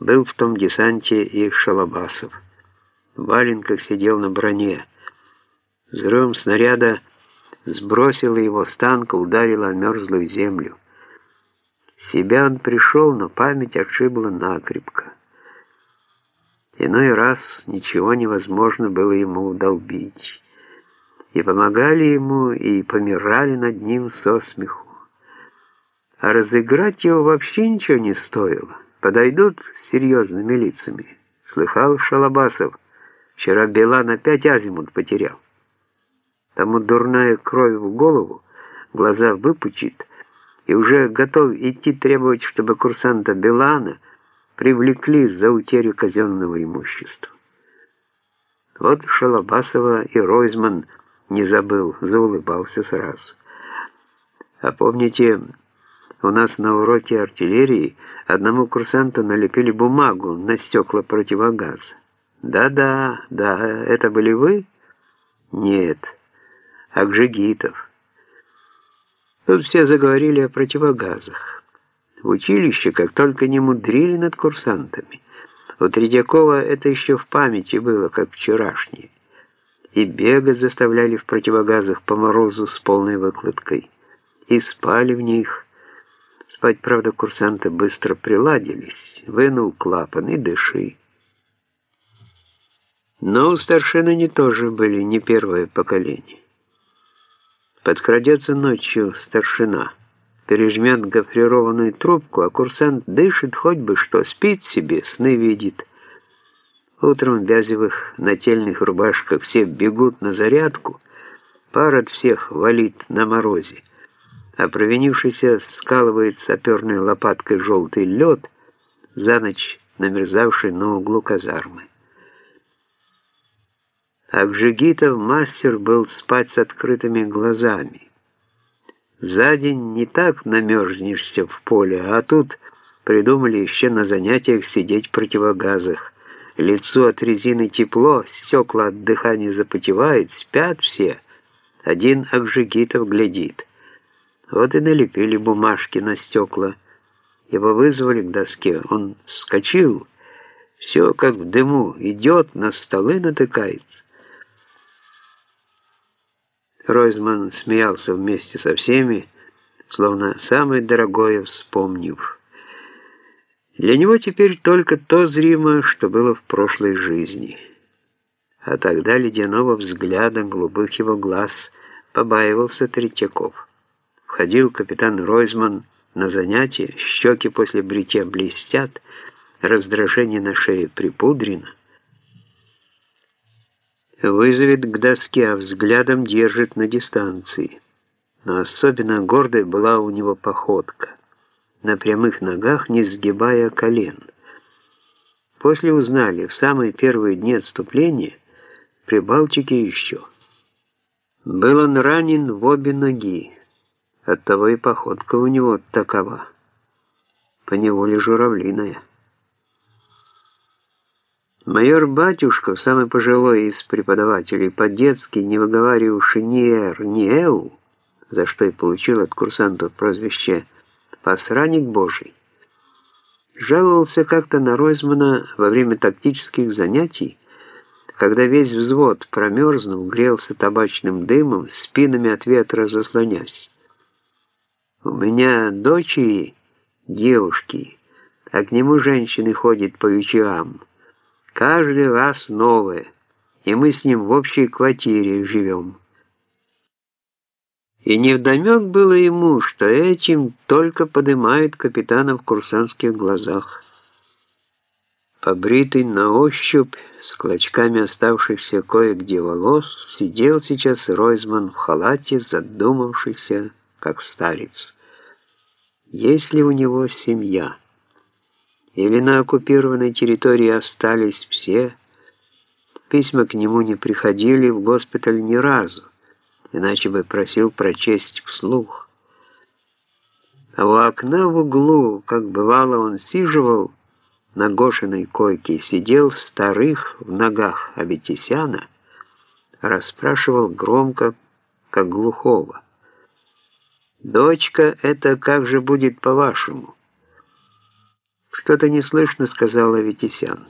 Был в том десанте и Шалабасов. В валенках сидел на броне. Взрывом снаряда сбросило его с танка, ударило о мерзлую землю. В себя он пришел, но память отшибла накрепко. Иной раз ничего невозможно было ему удолбить. И помогали ему, и помирали над ним со смеху. А разыграть его вообще ничего не стоило. Подойдут с серьезными лицами. Слыхал Шалабасов, вчера Белан опять азимут потерял. Тому дурная кровь в голову, глаза выпучит, и уже готов идти требовать, чтобы курсанта Белана привлекли за утерю казенного имущества. Вот Шалабасова и Ройзман не забыл, заулыбался сразу. А помните, у нас на уроке артиллерии одному курсанту налепили бумагу на стекла противогаза. Да-да, да, это были вы? Нет, Акжигитов. Тут все заговорили о противогазах. В училище как только не мудрили над курсантами. У Тредякова это еще в памяти было, как вчерашнее. И бегать заставляли в противогазах по морозу с полной выкладкой. И спали в них. Спать, правда, курсанты быстро приладились. Вынул клапан и дыши. Но у старшины не тоже были не первое поколение. Подкрадется ночью старшина, пережмет гофрированную трубку, а курсант дышит хоть бы что, спит себе, сны видит. Утром в бязевых нательных рубашках все бегут на зарядку, пар от всех валит на морозе а провинившийся скалывает саперной лопаткой желтый лед, за ночь намерзавший на углу казармы. Акжигитов мастер был спать с открытыми глазами. За день не так намерзнешься в поле, а тут придумали еще на занятиях сидеть в противогазах. Лицо от резины тепло, стекла от дыхания запотевают, спят все. Один Акжигитов глядит. Вот и налепили бумажки на стекла. Его вызвали к доске. Он вскочил. Все как в дыму. Идет, на столы натыкается. Ройзман смеялся вместе со всеми, словно самое дорогое вспомнив. Для него теперь только то зримо, что было в прошлой жизни. А тогда ледяного взгляда голубых его глаз побаивался Третьяков. Входил капитан Ройзман на занятия, щеки после бритья блестят, раздражение на шее припудрено. Вызовет к доске, а взглядом держит на дистанции. Но особенно гордой была у него походка, на прямых ногах не сгибая колен. После узнали, в самые первые дни отступления, при Балтике еще. Был он ранен в обе ноги, Оттого и походка у него такова, поневоле журавлиная. Майор Батюшков, самый пожилой из преподавателей, по-детски не выговаривавший ни «р», ни «л», за что и получил от курсантов прозвище «посраник Божий», жаловался как-то на Ройзмана во время тактических занятий, когда весь взвод, промерзнув, грелся табачным дымом, спинами от ветра заслонясь. У меня дочери девушки, а к нему женщины ходят по вечерам. Каждый раз новое, и мы с ним в общей квартире живем. И невдомек было ему, что этим только подымает капитана в курсантских глазах. Побритый на ощупь, с клочками оставшихся кое-где волос, сидел сейчас Ройзман в халате, задумавшийся, как старец. Есть ли у него семья? Или на оккупированной территории остались все? Письма к нему не приходили в госпиталь ни разу, иначе бы просил прочесть вслух. А у окна в углу, как бывало, он сиживал на Гошиной койке, сидел старых в ногах Аветисяна, расспрашивал громко, как глухого. «Дочка, это как же будет по-вашему?» «Что-то не слышно», — сказала Витисян.